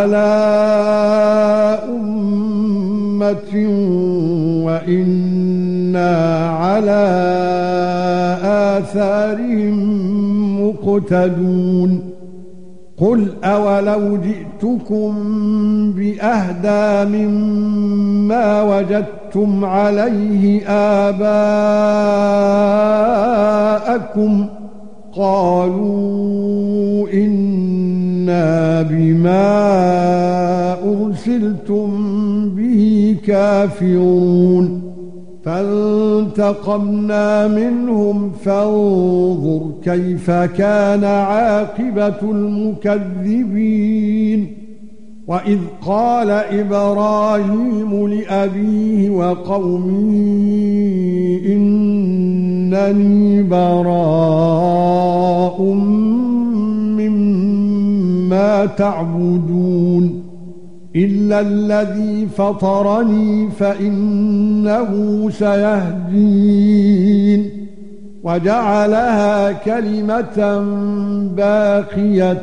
على أمة وإنا على آثارهم مقتدون. قل أولو جئتكم بأهدى مما وجدتم عليه آباءكم. قالوا إنا بما أرسلتم به كافرون فانتقمنا منهم فانظر كيف كان عاقبة المكذبين وَإِذْ قَالَ إِبْرَاهِيمُ لِأَبِيهِ وَقَوْمِهِ إِنَّنِي بَرَاءٌ تَعْبُدُونَ إِلَّا الَّذِي فَطَرَنِي فَإِنَّهُ سَيَهْدِينِ وَجَعَلَهَا كَلِمَةً باقية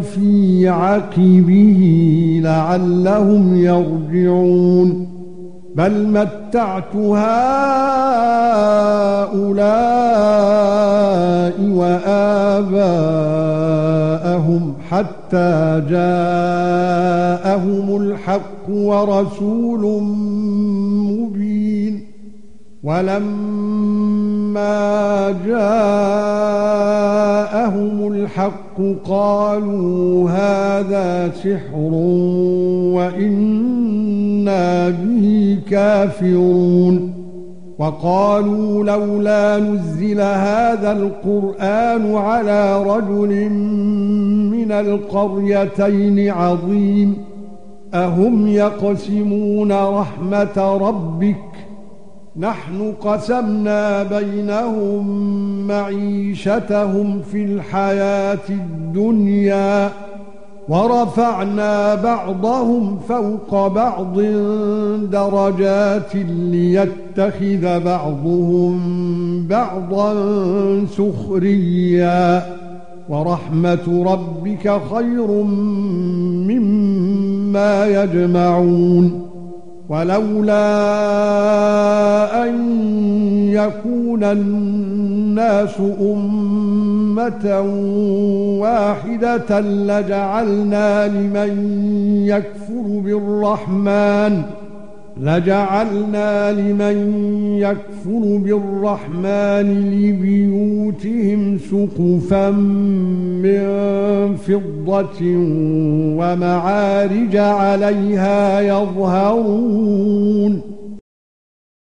فِي عَقِبِهِ لَعَلَّهُمْ يَرْجِعُونَ بَلْ مَتَّعْتُ هَؤُلَاءِ وَآبَاءَهُمْ حَتَّى جَاءَهُمُ الْحَقُّ وَرَسُولٌ مُبِينٌ. وَلَمَّا جَاءَهُمُ الْحَقُّ قَالُوا هَذَا سِحْرٌ وَإِنَّا بِهِ كَافِرُونَ. وَقَالُوا لَوْلَا نُزِّلَ هَذَا الْقُرْآنُ عَلَى رَجُلٍ مِنَ الْقَرْيَتَيْنِ عَظِيمٍ. أَهُمْ يَقْسِمُونَ رَحْمَةَ رَبِّكَ؟ نحن قسمنا بينهم معيشتهم في الحياة الدنيا ورفعنا بعضهم فوق بعض درجات ليتخذ بعضهم بعضا سخريا. ورحمة ربك خير مما يجمعون ولولا أن يكون الناس أمة واحدة لجعلنا لمن يكفر بالرحمن لجعلنا لمن يكفر بالرحمن لبيوتهم سقفا من فضة ومعارج عليها يظهرون.